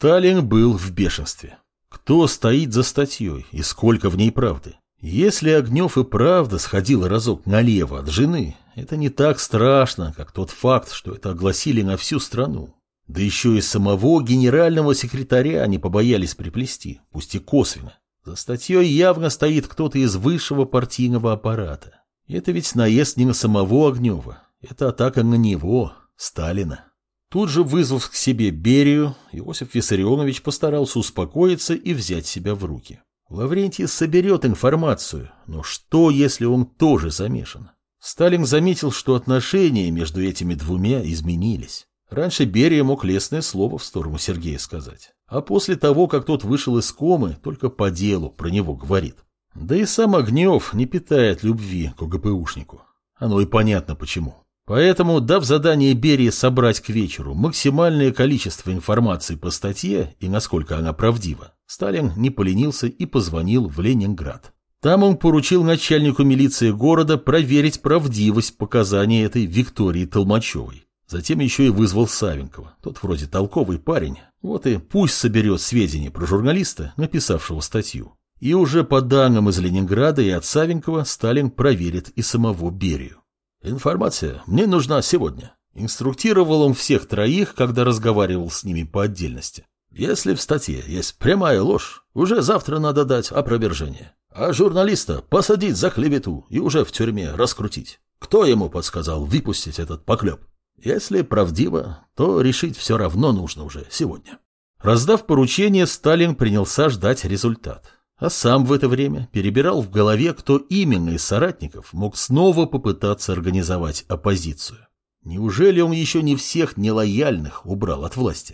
Сталин был в бешенстве. Кто стоит за статьей и сколько в ней правды? Если Огнев и правда сходил разок налево от жены, это не так страшно, как тот факт, что это огласили на всю страну. Да еще и самого генерального секретаря не побоялись приплести, пусть и косвенно. За статьей явно стоит кто-то из высшего партийного аппарата. Это ведь наезд не на самого Огнева, это атака на него, Сталина. Тут же вызвав к себе Берию, Иосиф Виссарионович постарался успокоиться и взять себя в руки. Лаврентий соберет информацию, но что, если он тоже замешан? Сталин заметил, что отношения между этими двумя изменились. Раньше Берия мог лестное слово в сторону Сергея сказать, а после того, как тот вышел из комы, только по делу про него говорит. Да и сам Огнев не питает любви к ОГПУшнику. Оно и понятно почему. Поэтому, дав задание Берии собрать к вечеру максимальное количество информации по статье и насколько она правдива, Сталин не поленился и позвонил в Ленинград. Там он поручил начальнику милиции города проверить правдивость показаний этой Виктории Толмачевой. Затем еще и вызвал Савенкова. Тот вроде толковый парень. Вот и пусть соберет сведения про журналиста, написавшего статью. И уже по данным из Ленинграда и от Савенкова Сталин проверит и самого Берию. «Информация мне нужна сегодня», — инструктировал он всех троих, когда разговаривал с ними по отдельности. «Если в статье есть прямая ложь, уже завтра надо дать опровержение, а журналиста посадить за клевету и уже в тюрьме раскрутить. Кто ему подсказал выпустить этот поклеп? Если правдиво, то решить все равно нужно уже сегодня». Раздав поручение, Сталин принялся ждать результат а сам в это время перебирал в голове, кто именно из соратников мог снова попытаться организовать оппозицию. Неужели он еще не всех нелояльных убрал от власти?